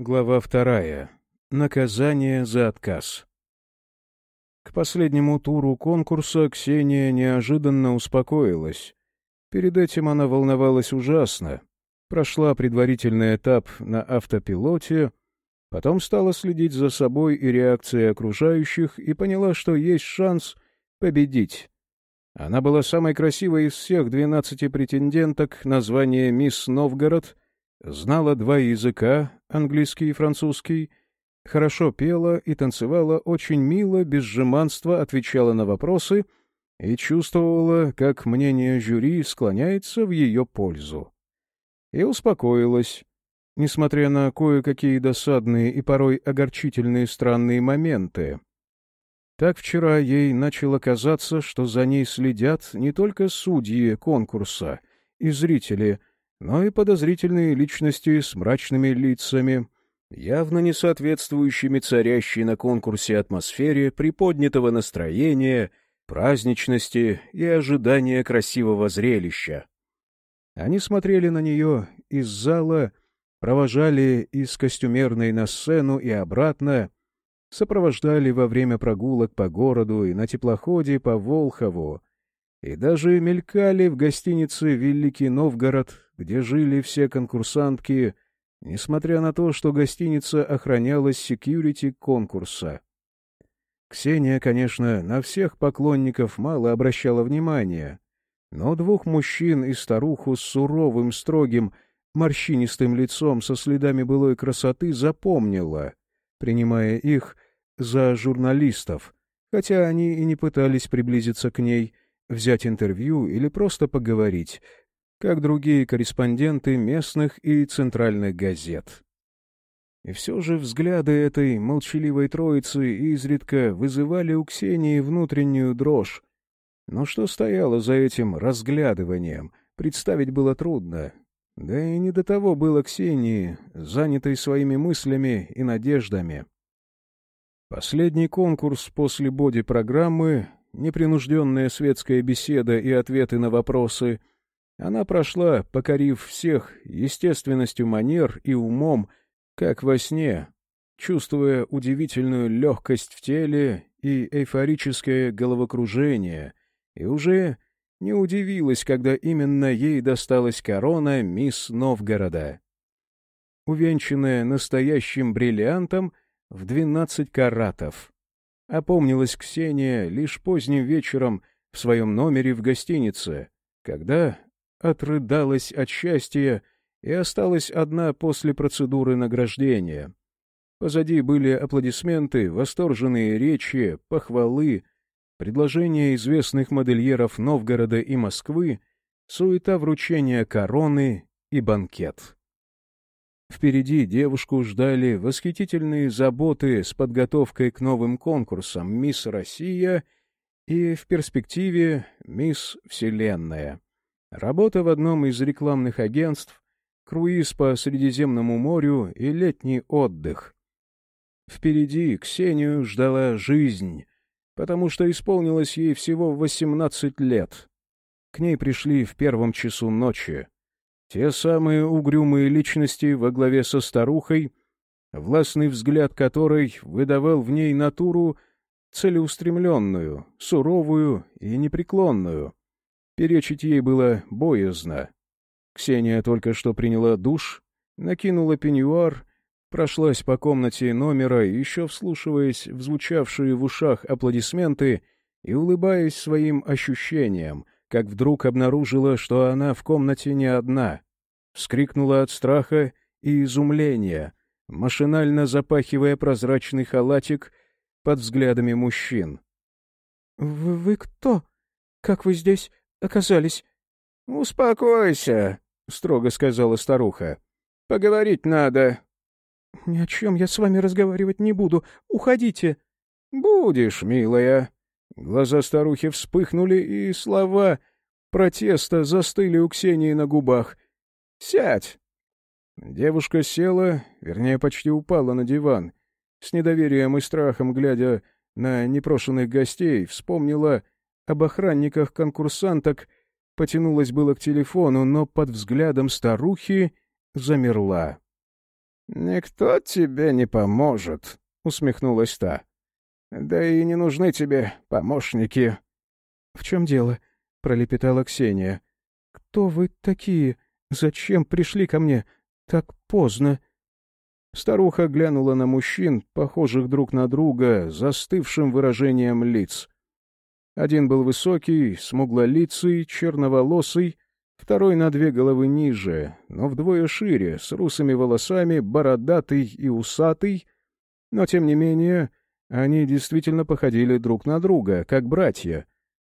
Глава вторая. Наказание за отказ. К последнему туру конкурса Ксения неожиданно успокоилась. Перед этим она волновалась ужасно. Прошла предварительный этап на автопилоте, потом стала следить за собой и реакцией окружающих и поняла, что есть шанс победить. Она была самой красивой из всех двенадцати претенденток на звание «Мисс Новгород», знала два языка, английский и французский, хорошо пела и танцевала очень мило, без жеманства отвечала на вопросы и чувствовала, как мнение жюри склоняется в ее пользу. И успокоилась, несмотря на кое-какие досадные и порой огорчительные странные моменты. Так вчера ей начало казаться, что за ней следят не только судьи конкурса и зрители, но и подозрительные личности с мрачными лицами, явно не соответствующими царящей на конкурсе атмосфере приподнятого настроения, праздничности и ожидания красивого зрелища. Они смотрели на нее из зала, провожали из костюмерной на сцену и обратно, сопровождали во время прогулок по городу и на теплоходе по Волхову, и даже мелькали в гостинице «Великий Новгород», где жили все конкурсантки, несмотря на то, что гостиница охранялась секьюрити конкурса. Ксения, конечно, на всех поклонников мало обращала внимания, но двух мужчин и старуху с суровым, строгим, морщинистым лицом со следами былой красоты запомнила, принимая их за журналистов, хотя они и не пытались приблизиться к ней — взять интервью или просто поговорить, как другие корреспонденты местных и центральных газет. И все же взгляды этой молчаливой троицы изредка вызывали у Ксении внутреннюю дрожь. Но что стояло за этим разглядыванием, представить было трудно. Да и не до того было Ксении, занятой своими мыслями и надеждами. Последний конкурс после боди-программы непринужденная светская беседа и ответы на вопросы, она прошла, покорив всех естественностью манер и умом, как во сне, чувствуя удивительную легкость в теле и эйфорическое головокружение, и уже не удивилась, когда именно ей досталась корона мисс Новгорода. Увенчанная настоящим бриллиантом в двенадцать каратов. Опомнилась Ксения лишь поздним вечером в своем номере в гостинице, когда отрыдалась от счастья и осталась одна после процедуры награждения. Позади были аплодисменты, восторженные речи, похвалы, предложения известных модельеров Новгорода и Москвы, суета вручения короны и банкет. Впереди девушку ждали восхитительные заботы с подготовкой к новым конкурсам «Мисс Россия» и в перспективе «Мисс Вселенная». Работа в одном из рекламных агентств, круиз по Средиземному морю и летний отдых. Впереди Ксению ждала жизнь, потому что исполнилось ей всего 18 лет. К ней пришли в первом часу ночи. Те самые угрюмые личности во главе со старухой, властный взгляд которой выдавал в ней натуру целеустремленную, суровую и непреклонную. Перечить ей было боязно. Ксения только что приняла душ, накинула пеньюар, прошлась по комнате номера, еще вслушиваясь в звучавшие в ушах аплодисменты и улыбаясь своим ощущениям, как вдруг обнаружила, что она в комнате не одна. Вскрикнула от страха и изумления, машинально запахивая прозрачный халатик под взглядами мужчин. «Вы, вы кто? Как вы здесь оказались?» «Успокойся», — строго сказала старуха. «Поговорить надо». «Ни о чем я с вами разговаривать не буду. Уходите». «Будешь, милая». Глаза старухи вспыхнули, и слова протеста застыли у Ксении на губах. «Сядь!» Девушка села, вернее, почти упала на диван. С недоверием и страхом, глядя на непрошенных гостей, вспомнила об охранниках-конкурсанток, потянулась было к телефону, но под взглядом старухи замерла. «Никто тебе не поможет», — усмехнулась та. «Да и не нужны тебе помощники». «В чем дело?» — пролепетала Ксения. «Кто вы такие? Зачем пришли ко мне? Так поздно». Старуха глянула на мужчин, похожих друг на друга, застывшим выражением лиц. Один был высокий, смуглолицый, черноволосый, второй на две головы ниже, но вдвое шире, с русыми волосами, бородатый и усатый, но, тем не менее, они действительно походили друг на друга, как братья,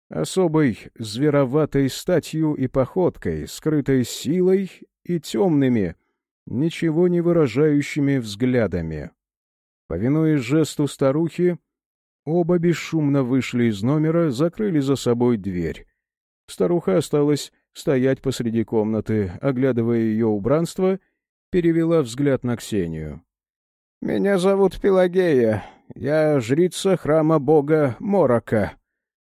особой звероватой статью и походкой, скрытой силой и темными, ничего не выражающими взглядами. Повинуясь жесту старухи, Оба бесшумно вышли из номера, закрыли за собой дверь. Старуха осталась стоять посреди комнаты, оглядывая ее убранство, перевела взгляд на Ксению. — Меня зовут Пелагея. Я жрица храма бога Морока.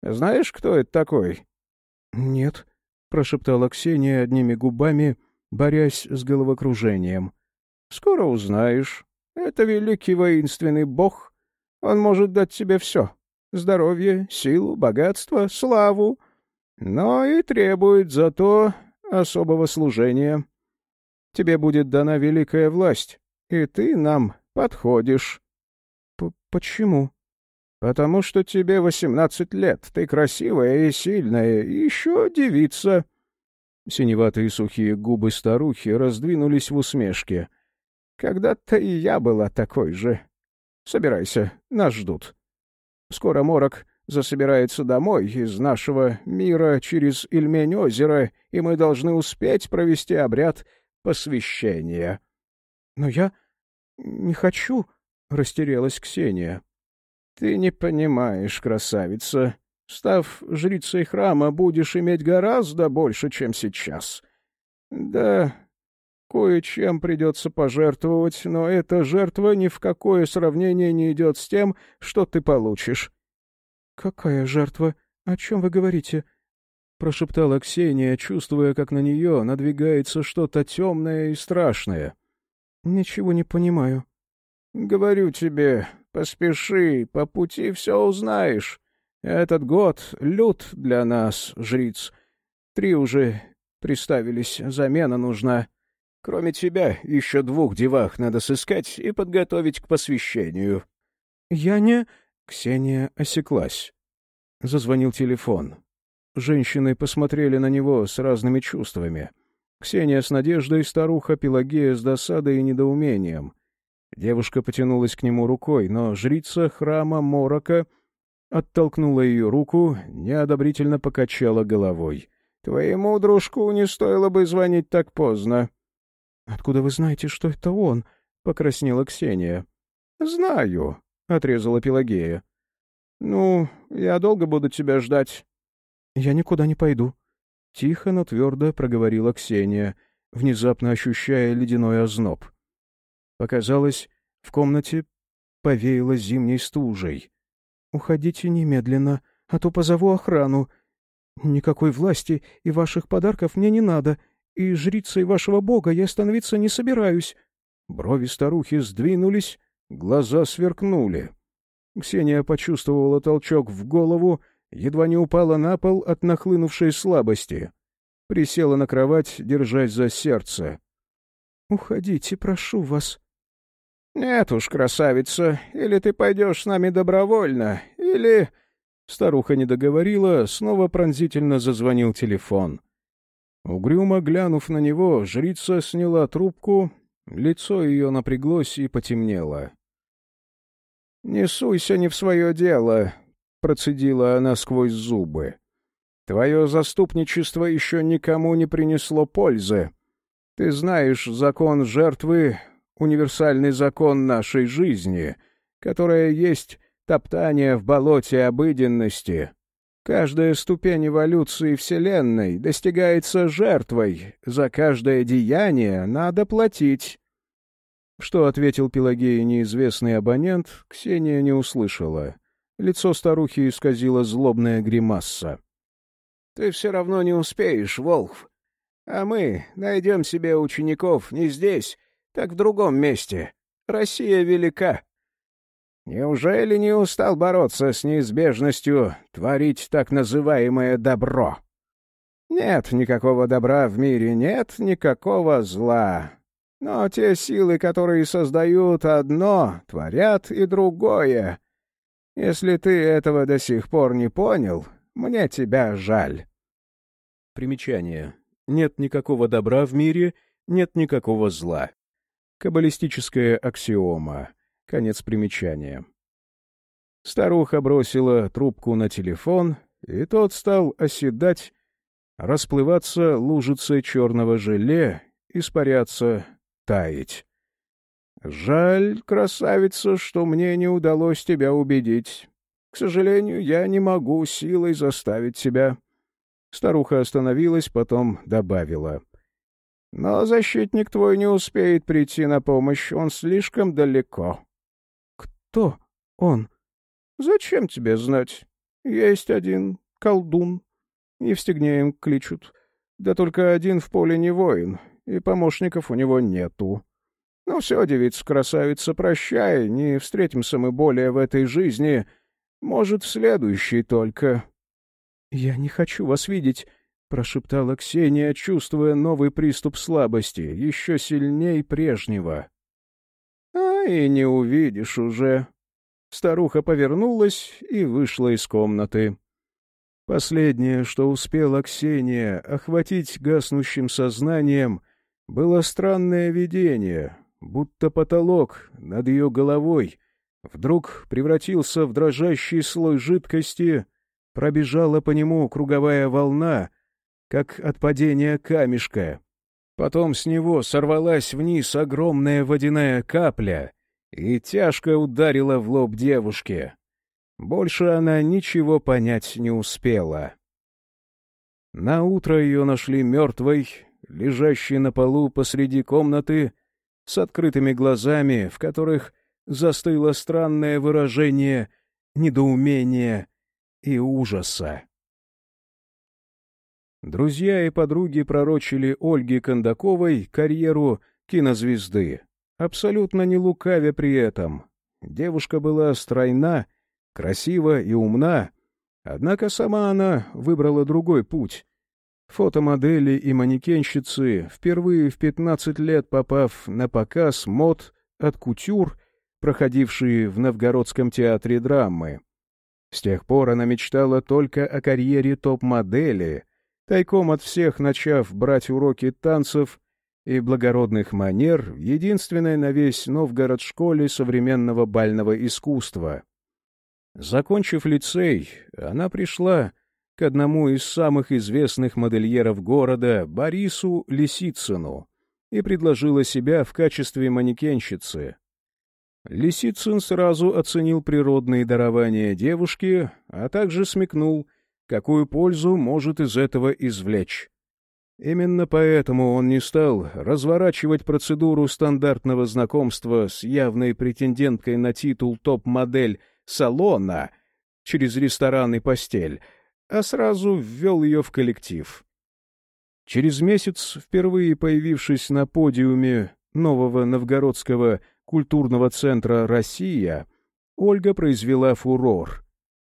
Знаешь, кто это такой? — Нет, — прошептала Ксения одними губами, борясь с головокружением. — Скоро узнаешь. Это великий воинственный бог, он может дать тебе все — здоровье, силу, богатство, славу, но и требует зато особого служения. Тебе будет дана великая власть, и ты нам подходишь. — Почему? — Потому что тебе восемнадцать лет, ты красивая и сильная, еще девица. Синеватые сухие губы старухи раздвинулись в усмешке. — Когда-то и я была такой же. Собирайся, нас ждут. Скоро Морок засобирается домой из нашего мира через Ильмень-озеро, и мы должны успеть провести обряд посвящения. — Но я не хочу, — растерялась Ксения. — Ты не понимаешь, красавица. Став жрицей храма, будешь иметь гораздо больше, чем сейчас. Да, Кое-чем придется пожертвовать, но эта жертва ни в какое сравнение не идет с тем, что ты получишь. — Какая жертва? О чем вы говорите? — прошептала Ксения, чувствуя, как на нее надвигается что-то темное и страшное. — Ничего не понимаю. — Говорю тебе, поспеши, по пути все узнаешь. Этот год лют для нас, жриц. Три уже приставились, замена нужна. Кроме тебя, еще двух девах надо сыскать и подготовить к посвящению. — Я не... Ксения осеклась. Зазвонил телефон. Женщины посмотрели на него с разными чувствами. Ксения с надеждой, старуха Пелагея с досадой и недоумением. Девушка потянулась к нему рукой, но жрица храма Морока оттолкнула ее руку, неодобрительно покачала головой. — Твоему дружку не стоило бы звонить так поздно. «Откуда вы знаете, что это он?» — покраснела Ксения. «Знаю», — отрезала Пелагея. «Ну, я долго буду тебя ждать». «Я никуда не пойду», — тихо, но твердо проговорила Ксения, внезапно ощущая ледяной озноб. Показалось, в комнате повеяло зимней стужей. «Уходите немедленно, а то позову охрану. Никакой власти и ваших подарков мне не надо и жрицей вашего бога я становиться не собираюсь». Брови старухи сдвинулись, глаза сверкнули. Ксения почувствовала толчок в голову, едва не упала на пол от нахлынувшей слабости. Присела на кровать, держась за сердце. «Уходите, прошу вас». «Нет уж, красавица, или ты пойдешь с нами добровольно, или...» Старуха не договорила, снова пронзительно зазвонил телефон. Угрюмо глянув на него, жрица сняла трубку, лицо ее напряглось и потемнело. — Не суйся не в свое дело, — процедила она сквозь зубы. — Твое заступничество еще никому не принесло пользы. Ты знаешь закон жертвы, универсальный закон нашей жизни, которая есть топтание в болоте обыденности, Каждая ступень эволюции Вселенной достигается жертвой. За каждое деяние надо платить. Что ответил Пелагея неизвестный абонент, Ксения не услышала. Лицо старухи исказило злобная гримасса. — Ты все равно не успеешь, Волхв. А мы найдем себе учеников не здесь, так в другом месте. Россия велика. Неужели не устал бороться с неизбежностью творить так называемое добро? Нет никакого добра в мире, нет никакого зла. Но те силы, которые создают одно, творят и другое. Если ты этого до сих пор не понял, мне тебя жаль. Примечание. Нет никакого добра в мире, нет никакого зла. Каббалистическая аксиома. Конец примечания. Старуха бросила трубку на телефон, и тот стал оседать, расплываться лужицей черного желе, испаряться, таять. «Жаль, красавица, что мне не удалось тебя убедить. К сожалению, я не могу силой заставить тебя». Старуха остановилась, потом добавила. «Но защитник твой не успеет прийти на помощь, он слишком далеко». «Кто он?» «Зачем тебе знать? Есть один колдун. Евстигнеем кличут. Да только один в поле не воин, и помощников у него нету. Ну все, девица-красавица, прощай, не встретимся мы более в этой жизни. Может, в следующей только». «Я не хочу вас видеть», — прошептала Ксения, чувствуя новый приступ слабости, еще сильней прежнего. «А и не увидишь уже». Старуха повернулась и вышла из комнаты. Последнее, что успела Ксения охватить гаснущим сознанием, было странное видение, будто потолок над ее головой вдруг превратился в дрожащий слой жидкости, пробежала по нему круговая волна, как от падения камешка. Потом с него сорвалась вниз огромная водяная капля и тяжко ударила в лоб девушки. Больше она ничего понять не успела. На утро ее нашли мертвой, лежащей на полу посреди комнаты, с открытыми глазами, в которых застыло странное выражение недоумения и ужаса. Друзья и подруги пророчили Ольге Кондаковой карьеру кинозвезды, абсолютно не лукавя при этом. Девушка была стройна, красива и умна, однако сама она выбрала другой путь. Фотомодели и манекенщицы, впервые в 15 лет попав на показ мод от кутюр, проходившие в Новгородском театре драмы. С тех пор она мечтала только о карьере топ-модели, тайком от всех начав брать уроки танцев и благородных манер единственной на весь Новгород школе современного бального искусства. Закончив лицей, она пришла к одному из самых известных модельеров города, Борису Лисицыну, и предложила себя в качестве манекенщицы. Лисицын сразу оценил природные дарования девушки, а также смекнул, какую пользу может из этого извлечь. Именно поэтому он не стал разворачивать процедуру стандартного знакомства с явной претенденткой на титул топ-модель салона через ресторан и постель, а сразу ввел ее в коллектив. Через месяц, впервые появившись на подиуме нового новгородского культурного центра «Россия», Ольга произвела фурор.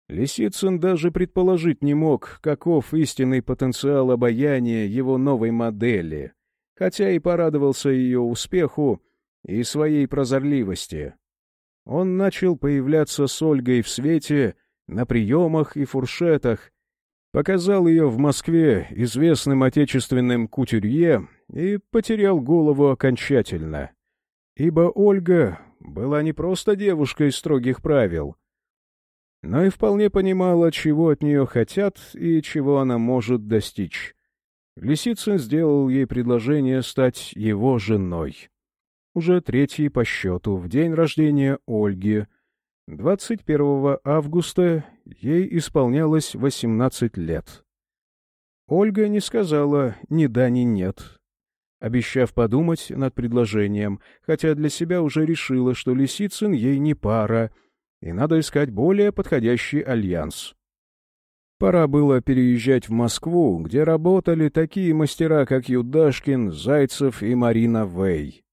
Лисицын даже предположить не мог, каков истинный потенциал обаяния его новой модели, хотя и порадовался ее успеху и своей прозорливости. Он начал появляться с Ольгой в свете, на приемах и фуршетах, показал ее в Москве известным отечественным кутюрье и потерял голову окончательно. Ибо Ольга была не просто девушкой строгих правил, но и вполне понимала, чего от нее хотят и чего она может достичь. Лисицын сделал ей предложение стать его женой уже третий по счету, в день рождения Ольги. 21 августа ей исполнялось 18 лет. Ольга не сказала ни да, ни нет, обещав подумать над предложением, хотя для себя уже решила, что Лисицын ей не пара, и надо искать более подходящий альянс. Пора было переезжать в Москву, где работали такие мастера, как Юдашкин, Зайцев и Марина Вэй.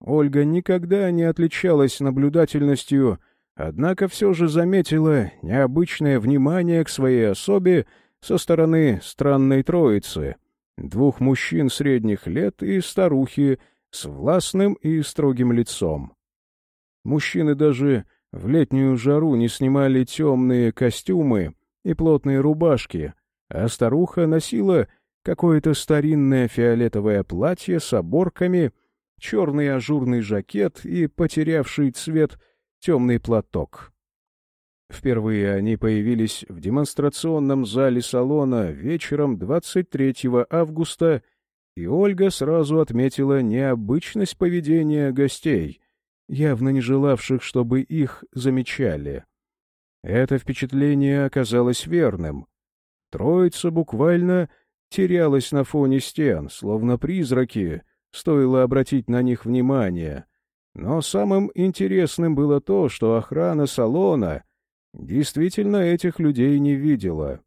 Ольга никогда не отличалась наблюдательностью, однако все же заметила необычное внимание к своей особе со стороны странной троицы, двух мужчин средних лет и старухи с властным и строгим лицом. Мужчины даже в летнюю жару не снимали темные костюмы и плотные рубашки, а старуха носила какое-то старинное фиолетовое платье с оборками, черный ажурный жакет и потерявший цвет темный платок. Впервые они появились в демонстрационном зале салона вечером 23 августа, и Ольга сразу отметила необычность поведения гостей, явно не желавших, чтобы их замечали. Это впечатление оказалось верным. Троица буквально терялась на фоне стен, словно призраки, стоило обратить на них внимание. Но самым интересным было то, что охрана салона действительно этих людей не видела,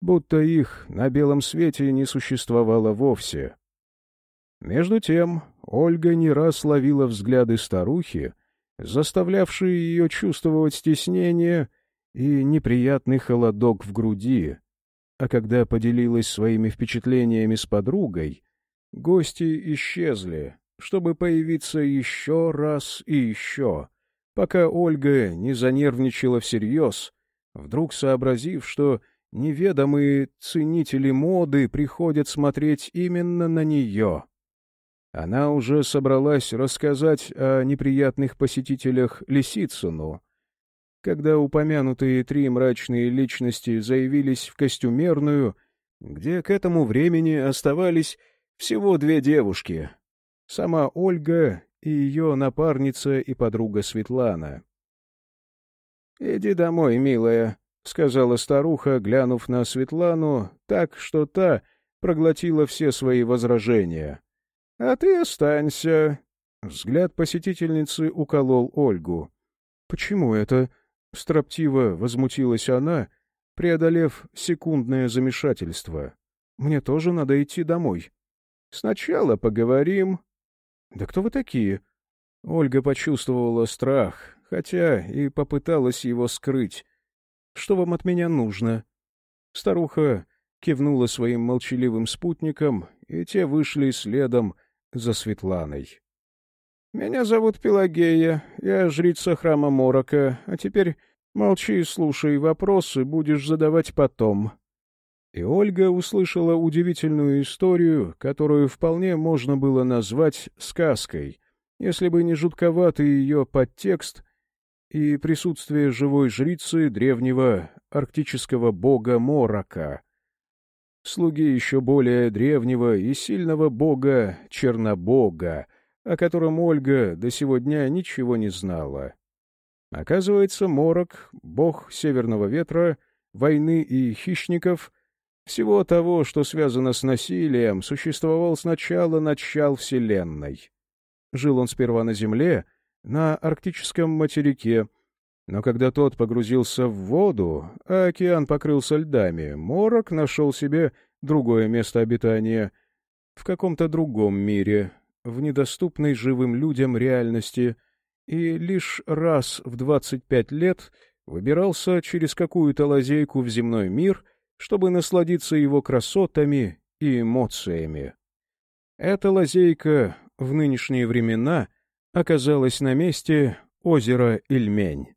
будто их на белом свете не существовало вовсе. Между тем Ольга не раз ловила взгляды старухи, заставлявшие ее чувствовать стеснение и неприятный холодок в груди, а когда поделилась своими впечатлениями с подругой, гости исчезли, чтобы появиться еще раз и еще, пока Ольга не занервничала всерьез, вдруг сообразив, что неведомые ценители моды приходят смотреть именно на нее. Она уже собралась рассказать о неприятных посетителях Лисицыну, когда упомянутые три мрачные личности заявились в костюмерную, где к этому времени оставались всего две девушки — сама Ольга и ее напарница и подруга Светлана. «Иди домой, милая», — сказала старуха, глянув на Светлану, так, что та проглотила все свои возражения. «А ты останься». Взгляд посетительницы уколол Ольгу. «Почему это?» Строптиво возмутилась она, преодолев секундное замешательство. «Мне тоже надо идти домой». «Сначала поговорим». «Да кто вы такие?» Ольга почувствовала страх, хотя и попыталась его скрыть. «Что вам от меня нужно?» Старуха кивнула своим молчаливым спутникам, и те вышли следом за Светланой. «Меня зовут Пелагея, я жрица храма Морока, а теперь молчи и слушай, вопросы будешь задавать потом». И Ольга услышала удивительную историю, которую вполне можно было назвать сказкой, если бы не жутковатый ее подтекст и присутствие живой жрицы древнего арктического бога Морока, слуги еще более древнего и сильного бога Чернобога, о котором Ольга до сего дня ничего не знала. Оказывается, Морок, бог северного ветра, войны и хищников, всего того, что связано с насилием, существовал с начала начал Вселенной. Жил он сперва на Земле, на арктическом материке, но когда тот погрузился в воду, а океан покрылся льдами, Морок нашел себе другое место обитания в каком-то другом мире, в недоступной живым людям реальности и лишь раз в 25 лет выбирался через какую-то лазейку в земной мир, чтобы насладиться его красотами и эмоциями. Эта лазейка в нынешние времена оказалась на месте озера Ильмень.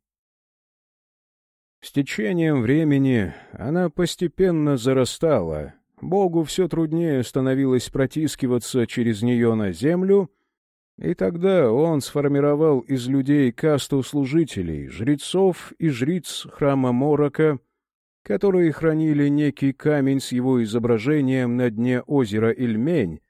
С течением времени она постепенно зарастала, Богу все труднее становилось протискиваться через нее на землю, и тогда он сформировал из людей касту служителей, жрецов и жриц храма Морока, которые хранили некий камень с его изображением на дне озера Ильмень,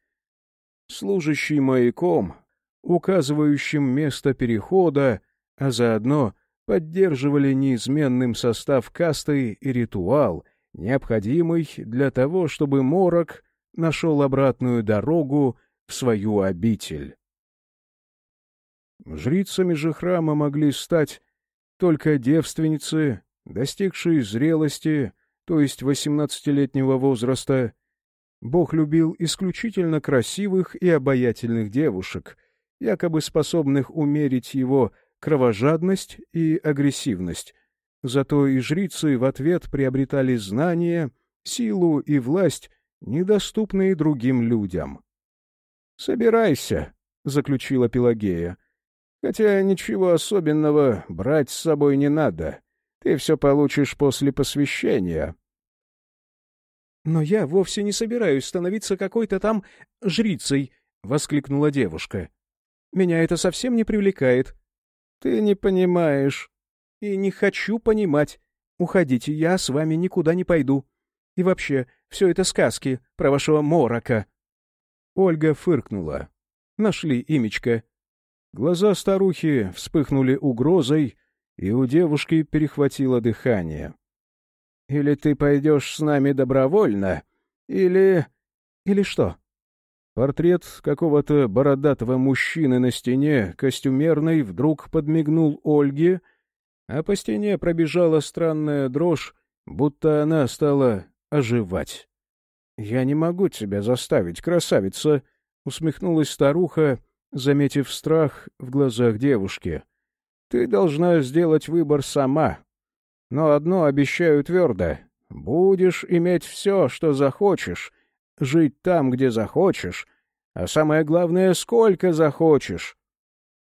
служащий маяком, указывающим место перехода, а заодно поддерживали неизменным состав касты и ритуал — необходимый для того, чтобы Морок нашел обратную дорогу в свою обитель. Жрицами же храма могли стать только девственницы, достигшие зрелости, то есть восемнадцатилетнего возраста. Бог любил исключительно красивых и обаятельных девушек, якобы способных умерить его кровожадность и агрессивность. Зато и жрицы в ответ приобретали знания, силу и власть, недоступные другим людям. «Собирайся», — заключила Пелагея. «Хотя ничего особенного брать с собой не надо. Ты все получишь после посвящения». «Но я вовсе не собираюсь становиться какой-то там жрицей», — воскликнула девушка. «Меня это совсем не привлекает». «Ты не понимаешь». «И не хочу понимать. Уходите, я с вами никуда не пойду. И вообще, все это сказки про вашего морока». Ольга фыркнула. Нашли имечко. Глаза старухи вспыхнули угрозой, и у девушки перехватило дыхание. Или ты пойдешь с нами добровольно, или... Или что? Портрет какого-то бородатого мужчины на стене, костюмерной, вдруг подмигнул Ольге, а по стене пробежала странная дрожь, будто она стала оживать. — Я не могу тебя заставить, красавица! — усмехнулась старуха, заметив страх в глазах девушки. — Ты должна сделать выбор сама. Но одно обещаю твердо. Будешь иметь все, что захочешь, жить там, где захочешь, а самое главное, сколько захочешь.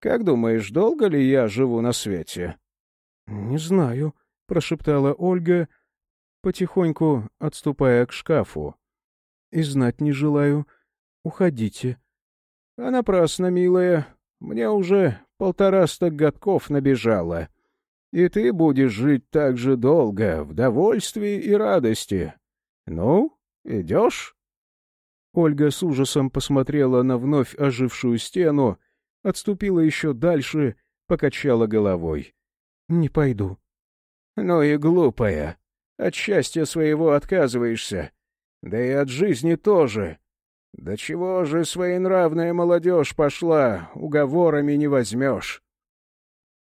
Как думаешь, долго ли я живу на свете? — Не знаю, — прошептала Ольга, потихоньку отступая к шкафу. — И знать не желаю. Уходите. — А напрасно, милая. Мне уже полтораста годков набежало. — и ты будешь жить так же долго, в довольстве и радости. Ну, идешь?» Ольга с ужасом посмотрела на вновь ожившую стену, отступила еще дальше, покачала головой. «Не пойду». «Ну и глупая. От счастья своего отказываешься. Да и от жизни тоже. Да чего же своенравная молодежь пошла, уговорами не возьмешь.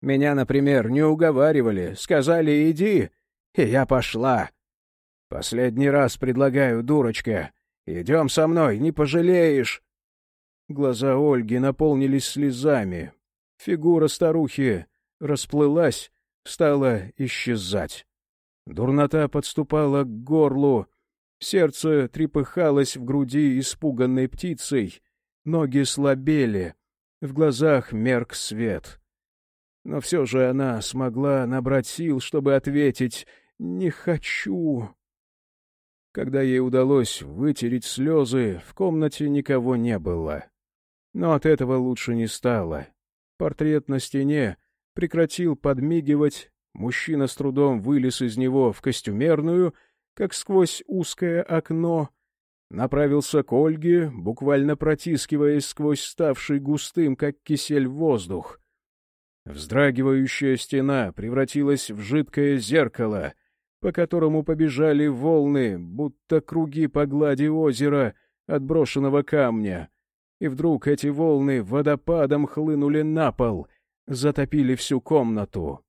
Меня, например, не уговаривали, сказали «иди», и я пошла. Последний раз предлагаю, дурочка, идем со мной, не пожалеешь. Глаза Ольги наполнились слезами. Фигура старухи расплылась, стала исчезать. Дурнота подступала к горлу, сердце трепыхалось в груди испуганной птицей, ноги слабели, в глазах мерк свет. Но все же она смогла набрать сил, чтобы ответить «Не хочу». Когда ей удалось вытереть слезы, в комнате никого не было. Но от этого лучше не стало. Портрет на стене прекратил подмигивать, мужчина с трудом вылез из него в костюмерную, как сквозь узкое окно, направился к Ольге, буквально протискиваясь сквозь ставший густым, как кисель, воздух — Вздрагивающая стена превратилась в жидкое зеркало, по которому побежали волны, будто круги по глади озера отброшенного камня. И вдруг эти волны водопадом хлынули на пол, затопили всю комнату.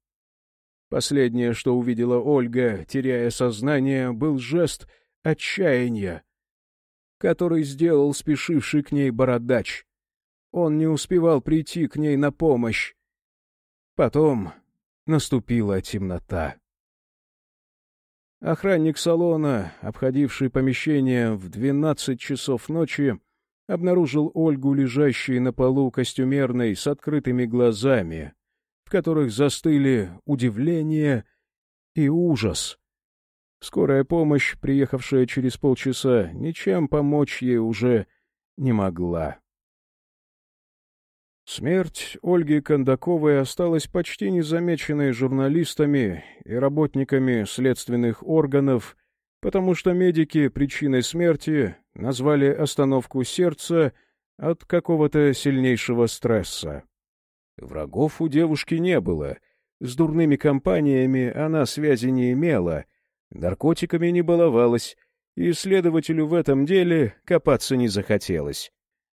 Последнее, что увидела Ольга, теряя сознание, был жест отчаяния, который сделал спешивший к ней бородач. Он не успевал прийти к ней на помощь. Потом наступила темнота. Охранник салона, обходивший помещение в двенадцать часов ночи, обнаружил Ольгу, лежащей на полу костюмерной с открытыми глазами, в которых застыли удивление и ужас. Скорая помощь, приехавшая через полчаса, ничем помочь ей уже не могла. Смерть Ольги Кондаковой осталась почти незамеченной журналистами и работниками следственных органов, потому что медики причиной смерти назвали остановку сердца от какого-то сильнейшего стресса. Врагов у девушки не было, с дурными компаниями она связи не имела, наркотиками не баловалась, и следователю в этом деле копаться не захотелось.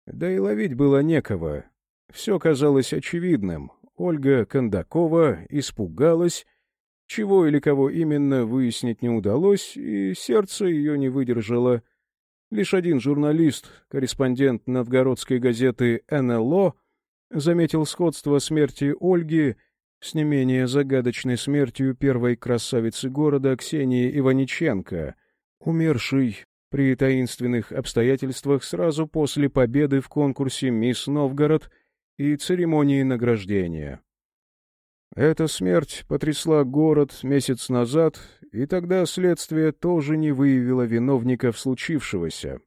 Да и ловить было некого, все казалось очевидным. Ольга Кондакова испугалась, чего или кого именно выяснить не удалось, и сердце ее не выдержало. Лишь один журналист, корреспондент новгородской газеты «НЛО», заметил сходство смерти Ольги с не менее загадочной смертью первой красавицы города Ксении Иваниченко, умершей при таинственных обстоятельствах сразу после победы в конкурсе «Мисс Новгород» и церемонии награждения. Эта смерть потрясла город месяц назад, и тогда следствие тоже не выявило виновников случившегося.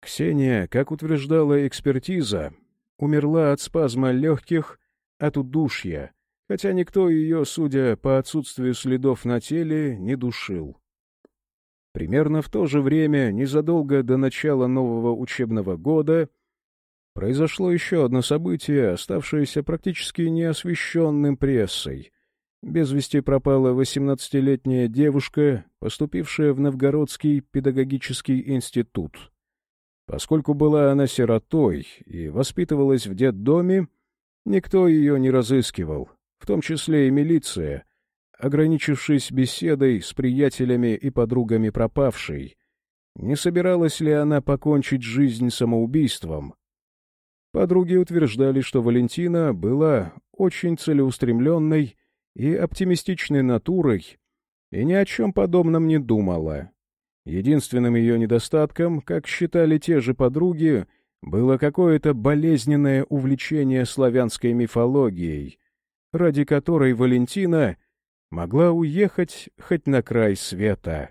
Ксения, как утверждала экспертиза, умерла от спазма легких, от удушья, хотя никто ее, судя по отсутствию следов на теле, не душил. Примерно в то же время, незадолго до начала нового учебного года, произошло еще одно событие, оставшееся практически неосвещенным прессой. Без вести пропала 18-летняя девушка, поступившая в Новгородский педагогический институт. Поскольку была она сиротой и воспитывалась в детдоме, никто ее не разыскивал, в том числе и милиция, ограничившись беседой с приятелями и подругами пропавшей. Не собиралась ли она покончить жизнь самоубийством? Подруги утверждали, что Валентина была очень целеустремленной и оптимистичной натурой и ни о чем подобном не думала. Единственным ее недостатком, как считали те же подруги, было какое-то болезненное увлечение славянской мифологией, ради которой Валентина могла уехать хоть на край света.